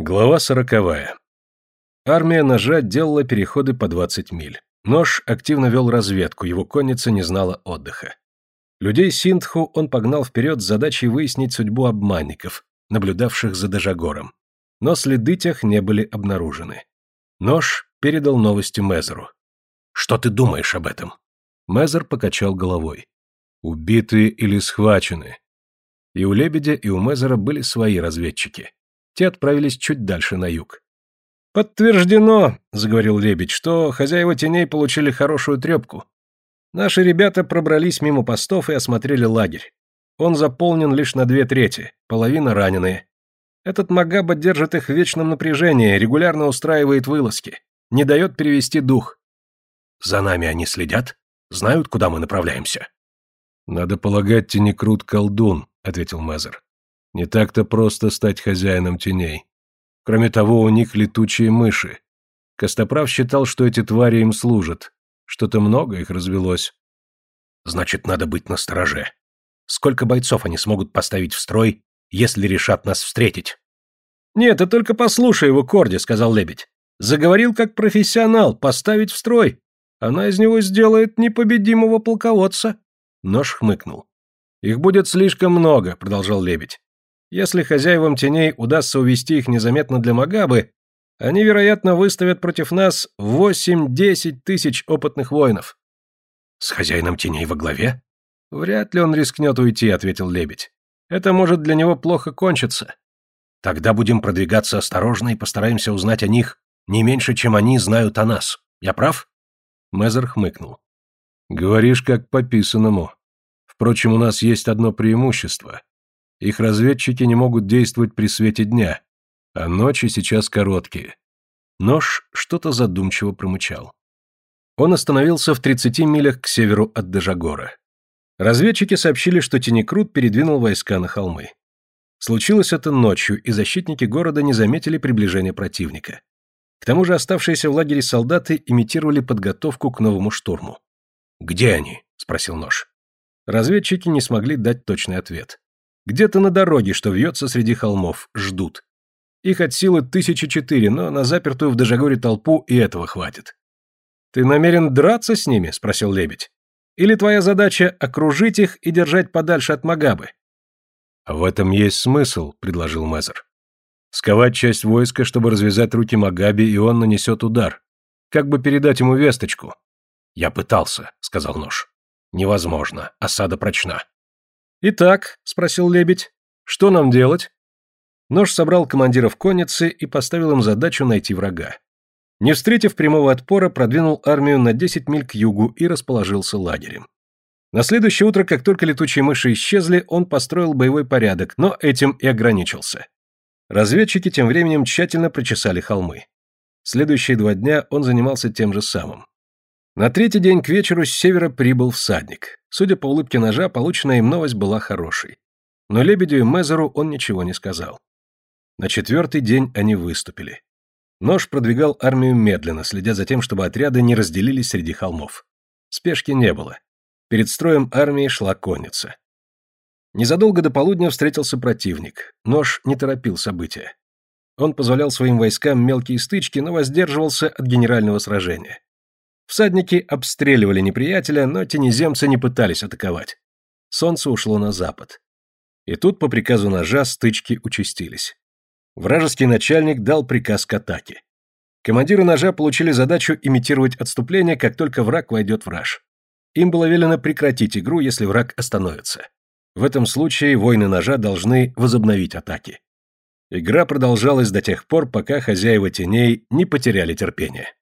Глава сороковая. Армия ножа делала переходы по 20 миль. Нож активно вел разведку, его конница не знала отдыха. Людей Синдху он погнал вперед с задачей выяснить судьбу обманников, наблюдавших за Дежагором. Но следы тех не были обнаружены. Нож передал новости Мезеру. «Что ты думаешь об этом?» Мезер покачал головой. «Убитые или схвачены?» И у Лебедя, и у Мезера были свои разведчики. Те отправились чуть дальше на юг. «Подтверждено», — заговорил Лебедь, — «что хозяева теней получили хорошую трепку. Наши ребята пробрались мимо постов и осмотрели лагерь. Он заполнен лишь на две трети, половина раненые. Этот Магаба держит их в вечном напряжении, регулярно устраивает вылазки, не дает перевести дух. За нами они следят? Знают, куда мы направляемся? Надо полагать, Тенекрут колдун, ответил Мазер. Не так-то просто стать хозяином теней. Кроме того, у них летучие мыши. Костоправ считал, что эти твари им служат. Что-то много их развелось. Значит, надо быть настороже. Сколько бойцов они смогут поставить в строй, если решат нас встретить? Нет, ты только послушай его, Корди, сказал лебедь. Заговорил как профессионал, поставить в строй. Она из него сделает непобедимого полководца. Нож хмыкнул. Их будет слишком много, продолжал лебедь. Если хозяевам теней удастся увести их незаметно для Магабы, они, вероятно, выставят против нас восемь-десять тысяч опытных воинов. С хозяином теней во главе? Вряд ли он рискнет уйти, ответил лебедь. Это может для него плохо кончиться. Тогда будем продвигаться осторожно и постараемся узнать о них не меньше, чем они знают о нас. Я прав? Мезер хмыкнул. Говоришь, как по писанному. Впрочем, у нас есть одно преимущество. Их разведчики не могут действовать при свете дня, а ночи сейчас короткие. Нож что-то задумчиво промычал. Он остановился в 30 милях к северу от Дежагора. Разведчики сообщили, что Тенекрут передвинул войска на холмы. Случилось это ночью, и защитники города не заметили приближения противника. К тому же оставшиеся в лагере солдаты имитировали подготовку к новому штурму. «Где они?» – спросил Нож. Разведчики не смогли дать точный ответ. Где-то на дороге, что вьется среди холмов, ждут. Их от силы тысячи четыре, но на запертую в Дежагоре толпу и этого хватит. «Ты намерен драться с ними?» – спросил лебедь. «Или твоя задача – окружить их и держать подальше от Магабы?» «В этом есть смысл», – предложил Мезер. «Сковать часть войска, чтобы развязать руки Магаби, и он нанесет удар. Как бы передать ему весточку?» «Я пытался», – сказал Нож. «Невозможно. Осада прочна». «Итак», — спросил лебедь, — «что нам делать?» Нож собрал командиров конницы и поставил им задачу найти врага. Не встретив прямого отпора, продвинул армию на 10 миль к югу и расположился лагерем. На следующее утро, как только летучие мыши исчезли, он построил боевой порядок, но этим и ограничился. Разведчики тем временем тщательно прочесали холмы. Следующие два дня он занимался тем же самым. На третий день к вечеру с севера прибыл всадник. Судя по улыбке ножа, полученная им новость была хорошей. Но Лебедю и Мезеру он ничего не сказал. На четвертый день они выступили. Нож продвигал армию медленно, следя за тем, чтобы отряды не разделились среди холмов. Спешки не было. Перед строем армии шла конница. Незадолго до полудня встретился противник. Нож не торопил события. Он позволял своим войскам мелкие стычки, но воздерживался от генерального сражения. Всадники обстреливали неприятеля, но тенеземцы не пытались атаковать. Солнце ушло на запад. И тут по приказу ножа стычки участились. Вражеский начальник дал приказ к атаке. Командиры ножа получили задачу имитировать отступление, как только враг войдет в раж. Им было велено прекратить игру, если враг остановится. В этом случае воины ножа должны возобновить атаки. Игра продолжалась до тех пор, пока хозяева теней не потеряли терпение.